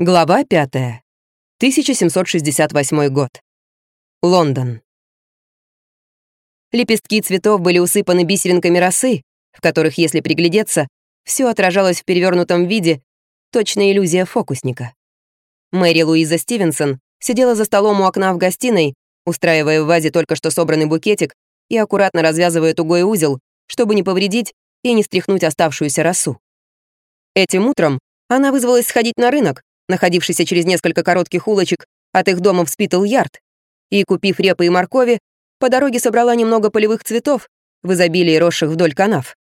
Глава 5. 1768 год. Лондон. Лепестки цветов были усыпаны бисеринками росы, в которых, если приглядеться, все отражалось в перевернутом виде, точная иллюзия фокусника. Мэри Луиза Стивенсон сидела за столом у окна в гостиной, устраивая в вазе только что собранный букетик и аккуратно развязывая тугой узел, чтобы не повредить и не стряхнуть оставшуюся росу. Этим утром она вызвалась сходить на рынок, находившийся через несколько коротких улочек от их дома в Спитл-Ярд, и, купив репы и моркови, по дороге собрала немного полевых цветов, в изобилии росших вдоль канав.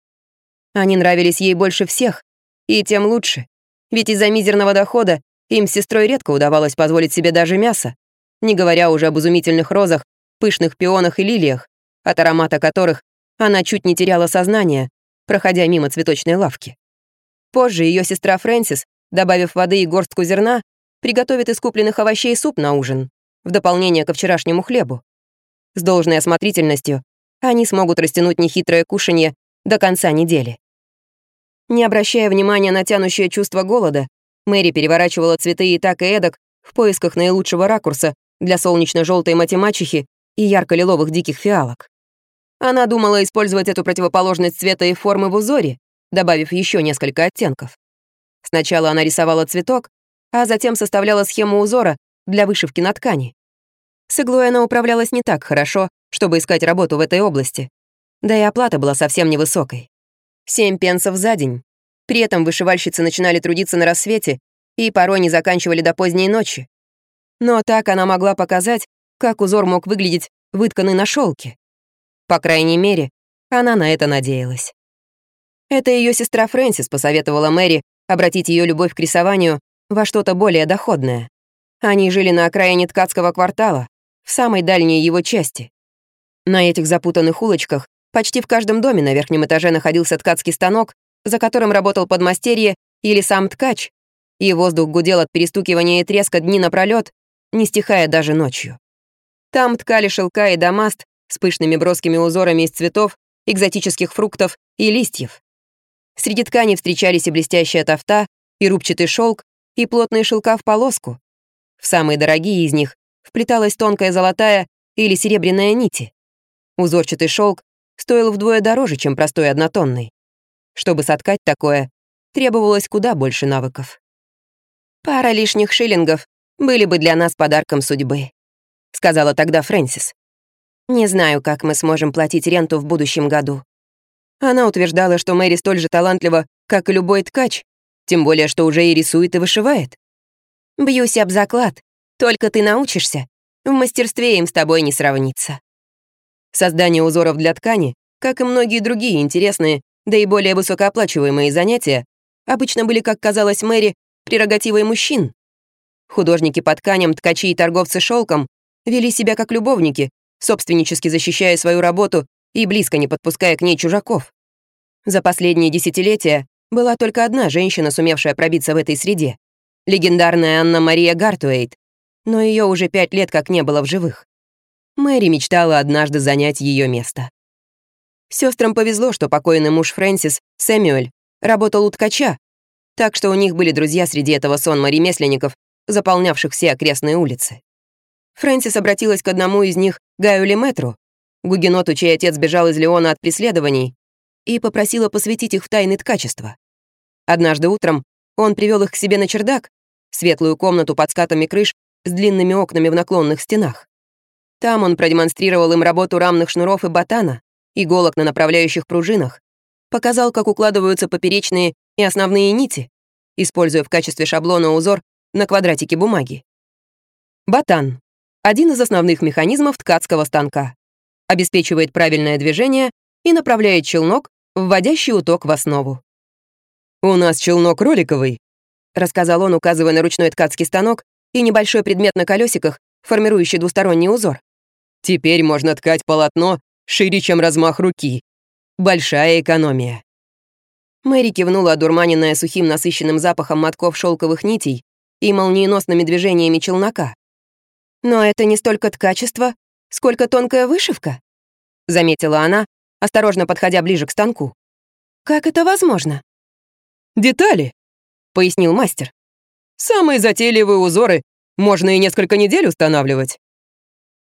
Они нравились ей больше всех, и тем лучше, ведь из-за мизерного дохода им с сестрой редко удавалось позволить себе даже мясо, не говоря уже об изумительных розах, пышных пионах и лилиях, от аромата которых она чуть не теряла сознание, проходя мимо цветочной лавки. Позже ее сестра Фрэнсис добавив воды и горстку зерна, приготовит из купленных овощей суп на ужин, в дополнение ко вчерашнему хлебу. С должной осмотрительностью они смогут растянуть нехитрое кушанье до конца недели. Не обращая внимания на тянущее чувство голода, Мэри переворачивала цветы и так и эдак в поисках наилучшего ракурса для солнечно-желтой матемачехи и ярко-лиловых диких фиалок. Она думала использовать эту противоположность цвета и формы в узоре, добавив еще несколько оттенков. Сначала она рисовала цветок, а затем составляла схему узора для вышивки на ткани. С иглой она управлялась не так хорошо, чтобы искать работу в этой области. Да и оплата была совсем невысокой. Семь пенсов за день. При этом вышивальщицы начинали трудиться на рассвете и порой не заканчивали до поздней ночи. Но так она могла показать, как узор мог выглядеть вытканный на шелке. По крайней мере, она на это надеялась. Это ее сестра Фрэнсис посоветовала Мэри обратить ее любовь к рисованию во что-то более доходное. Они жили на окраине ткацкого квартала, в самой дальней его части. На этих запутанных улочках почти в каждом доме на верхнем этаже находился ткацкий станок, за которым работал подмастерье или сам ткач, и воздух гудел от перестукивания и треска дни напролёт, не стихая даже ночью. Там ткали шелка и дамаст с пышными броскими узорами из цветов, экзотических фруктов и листьев. Среди тканей встречались и блестящая тофта, и рубчатый шелк, и плотные шелка в полоску. В самые дорогие из них вплеталась тонкая золотая или серебряная нити. Узорчатый шелк стоил вдвое дороже, чем простой однотонный. Чтобы соткать такое, требовалось куда больше навыков. «Пара лишних шиллингов были бы для нас подарком судьбы», — сказала тогда Фрэнсис. «Не знаю, как мы сможем платить ренту в будущем году. Она утверждала, что Мэри столь же талантлива, как и любой ткач, тем более, что уже и рисует, и вышивает. «Бьюсь об заклад. Только ты научишься. В мастерстве им с тобой не сравнится». Создание узоров для ткани, как и многие другие интересные, да и более высокооплачиваемые занятия, обычно были, как казалось Мэри, прерогативой мужчин. Художники по тканям, ткачи и торговцы шелком вели себя как любовники, собственнически защищая свою работу и близко не подпуская к ней чужаков. За последние десятилетия была только одна женщина, сумевшая пробиться в этой среде — легендарная Анна-Мария Гартуэйт, но ее уже пять лет как не было в живых. Мэри мечтала однажды занять ее место. Сестрам повезло, что покойный муж Фрэнсис, Сэмюэль, работал у ткача, так что у них были друзья среди этого сонма ремесленников, заполнявших все окрестные улицы. Фрэнсис обратилась к одному из них, Гаю Леметру, гугеноту, чей отец бежал из Леона от преследований, и попросила посвятить их в тайны ткачества. Однажды утром он привел их к себе на чердак, светлую комнату под скатами крыш с длинными окнами в наклонных стенах. Там он продемонстрировал им работу рамных шнуров и ботана, иголок на направляющих пружинах, показал, как укладываются поперечные и основные нити, используя в качестве шаблона узор на квадратике бумаги. Ботан — один из основных механизмов ткацкого станка обеспечивает правильное движение и направляет челнок, вводящий уток в основу. «У нас челнок роликовый», — рассказал он, указывая на ручной ткацкий станок и небольшой предмет на колесиках, формирующий двусторонний узор. «Теперь можно ткать полотно шире, чем размах руки. Большая экономия». Мэри кивнула, одурманенная сухим насыщенным запахом мотков шелковых нитей и молниеносными движениями челнока. «Но это не столько ткачество, сколько тонкая вышивка», — заметила она, осторожно подходя ближе к станку. «Как это возможно?» «Детали», — пояснил мастер. Самые затейливые узоры можно и несколько недель устанавливать».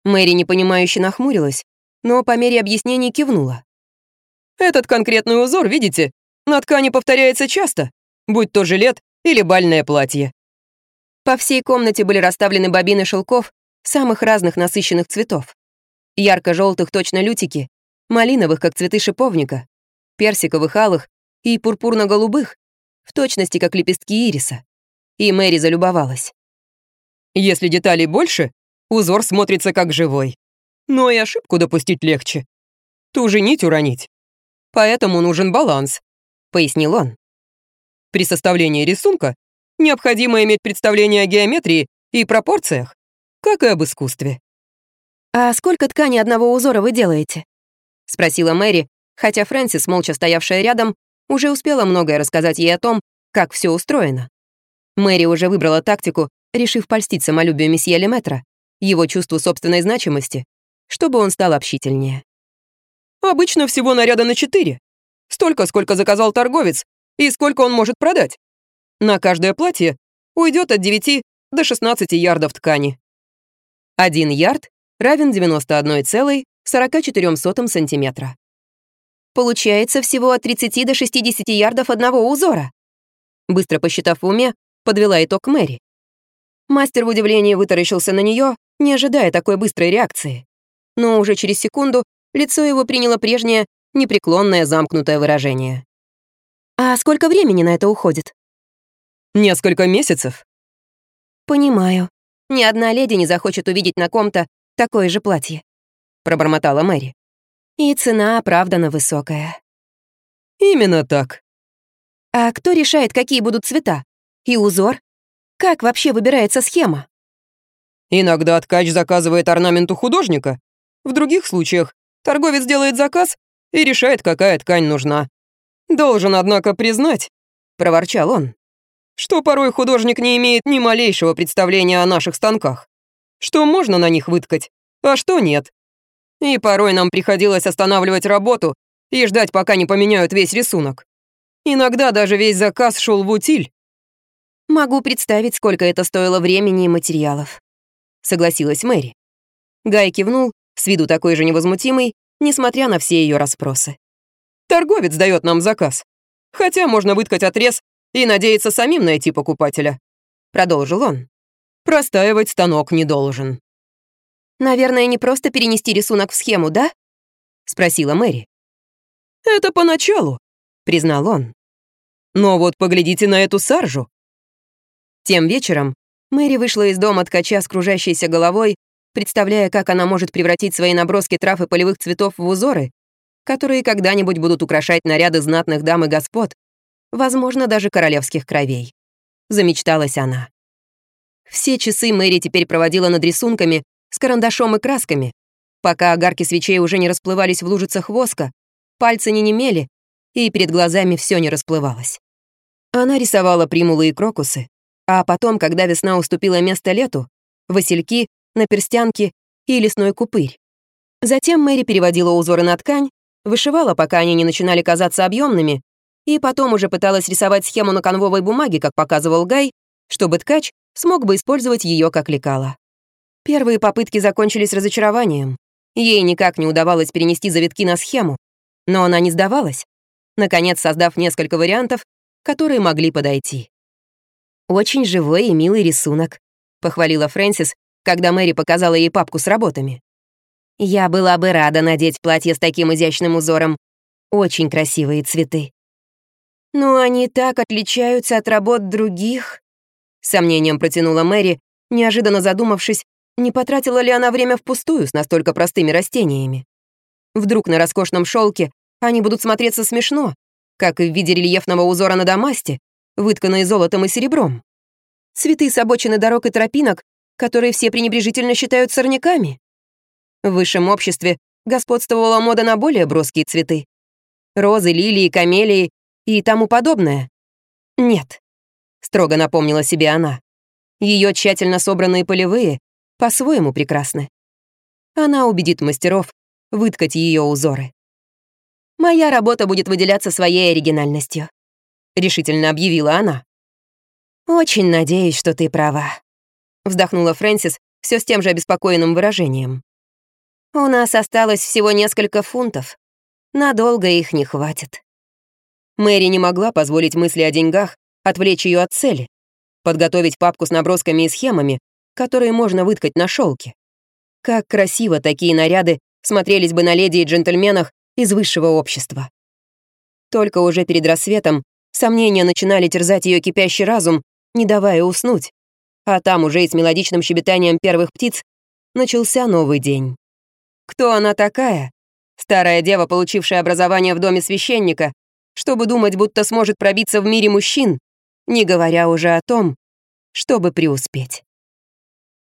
Мэри непонимающе нахмурилась, но по мере объяснений кивнула. «Этот конкретный узор, видите, на ткани повторяется часто, будь то жилет или бальное платье». По всей комнате были расставлены бобины шелков самых разных насыщенных цветов. Ярко-желтых точно лютики, малиновых, как цветы шиповника, персиковых алых и пурпурно-голубых, в точности, как лепестки ириса. И Мэри залюбовалась. Если деталей больше, узор смотрится как живой. Но и ошибку допустить легче. Ту же нить уронить. Поэтому нужен баланс, пояснил он. При составлении рисунка необходимо иметь представление о геометрии и пропорциях, как и об искусстве. «А сколько ткани одного узора вы делаете?» — спросила Мэри, хотя Фрэнсис, молча стоявшая рядом, уже успела многое рассказать ей о том, как все устроено. Мэри уже выбрала тактику, решив польстить самолюбию месье Леметра, его чувству собственной значимости, чтобы он стал общительнее. «Обычно всего наряда на четыре. Столько, сколько заказал торговец, и сколько он может продать. На каждое платье уйдет от 9 до 16 ярдов ткани. Один ярд равен 91,44 сантиметра. Получается всего от 30 до 60 ярдов одного узора. Быстро посчитав в уме, подвела итог Мэри. Мастер в удивлении вытаращился на нее, не ожидая такой быстрой реакции. Но уже через секунду лицо его приняло прежнее, непреклонное замкнутое выражение. «А сколько времени на это уходит?» «Несколько месяцев». «Понимаю. Ни одна леди не захочет увидеть на ком-то такое же платье», — пробормотала Мэри. И цена оправдана высокая. Именно так. А кто решает, какие будут цвета? И узор? Как вообще выбирается схема? Иногда ткач заказывает орнамент у художника. В других случаях торговец делает заказ и решает, какая ткань нужна. Должен, однако, признать, — проворчал он, что порой художник не имеет ни малейшего представления о наших станках. Что можно на них выткать, а что нет. И порой нам приходилось останавливать работу и ждать, пока не поменяют весь рисунок. Иногда даже весь заказ шел в утиль. «Могу представить, сколько это стоило времени и материалов», — согласилась Мэри. Гай кивнул, с виду такой же невозмутимый, несмотря на все ее расспросы. «Торговец дает нам заказ. Хотя можно выткать отрез и надеяться самим найти покупателя», — продолжил он. «Простаивать станок не должен». «Наверное, не просто перенести рисунок в схему, да?» — спросила Мэри. «Это поначалу», — признал он. «Но вот поглядите на эту саржу». Тем вечером Мэри вышла из дома ткача с кружащейся головой, представляя, как она может превратить свои наброски трав и полевых цветов в узоры, которые когда-нибудь будут украшать наряды знатных дам и господ, возможно, даже королевских кровей. Замечталась она. Все часы Мэри теперь проводила над рисунками, с карандашом и красками. Пока огарки свечей уже не расплывались в лужицах воска, пальцы не немели, и перед глазами все не расплывалось. Она рисовала примулы и крокусы, а потом, когда весна уступила место лету, васильки, наперстянки и лесной купырь. Затем Мэри переводила узоры на ткань, вышивала, пока они не начинали казаться объемными, и потом уже пыталась рисовать схему на конвовой бумаге, как показывал Гай, чтобы ткач смог бы использовать ее как лекало. Первые попытки закончились разочарованием. Ей никак не удавалось перенести завитки на схему, но она не сдавалась, наконец создав несколько вариантов, которые могли подойти. «Очень живой и милый рисунок», — похвалила Фрэнсис, когда Мэри показала ей папку с работами. «Я была бы рада надеть платье с таким изящным узором. Очень красивые цветы». «Но они так отличаются от работ других», — сомнением протянула Мэри, неожиданно задумавшись, не потратила ли она время впустую с настолько простыми растениями? Вдруг на роскошном шелке они будут смотреться смешно, как и в виде рельефного узора на дамасте, вытканной золотом и серебром. Цветы с обочины дорог и тропинок, которые все пренебрежительно считают сорняками. В высшем обществе господствовала мода на более броские цветы. Розы, лилии, камелии и тому подобное. Нет, строго напомнила себе она. Ее тщательно собранные полевые по-своему прекрасны. Она убедит мастеров выткать ее узоры. «Моя работа будет выделяться своей оригинальностью», — решительно объявила она. «Очень надеюсь, что ты права», — вздохнула Фрэнсис все с тем же обеспокоенным выражением. «У нас осталось всего несколько фунтов. Надолго их не хватит». Мэри не могла позволить мысли о деньгах отвлечь ее от цели, подготовить папку с набросками и схемами, которые можно выткать на шелке. Как красиво такие наряды смотрелись бы на леди и джентльменах из высшего общества. Только уже перед рассветом сомнения начинали терзать ее кипящий разум, не давая уснуть. А там уже и с мелодичным щебетанием первых птиц начался новый день. Кто она такая? Старая дева, получившая образование в доме священника, чтобы думать, будто сможет пробиться в мире мужчин, не говоря уже о том, чтобы преуспеть.